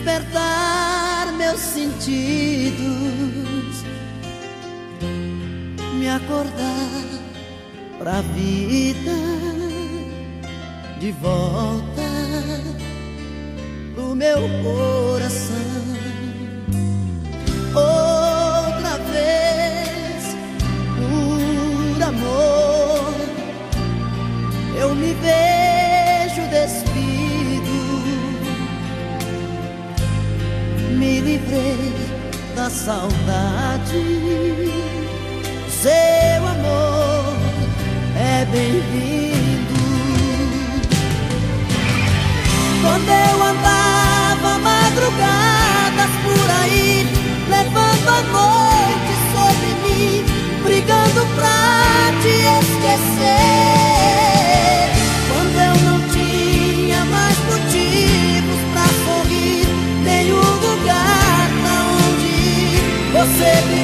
despertar meus sentidos, me acordar pra vida de volta do meu coração. da saudade. Seu amor é bem-vindo. Quando eu andava madrugadas por aí, levando a noite sobre mim, brigando pra te esquecer. said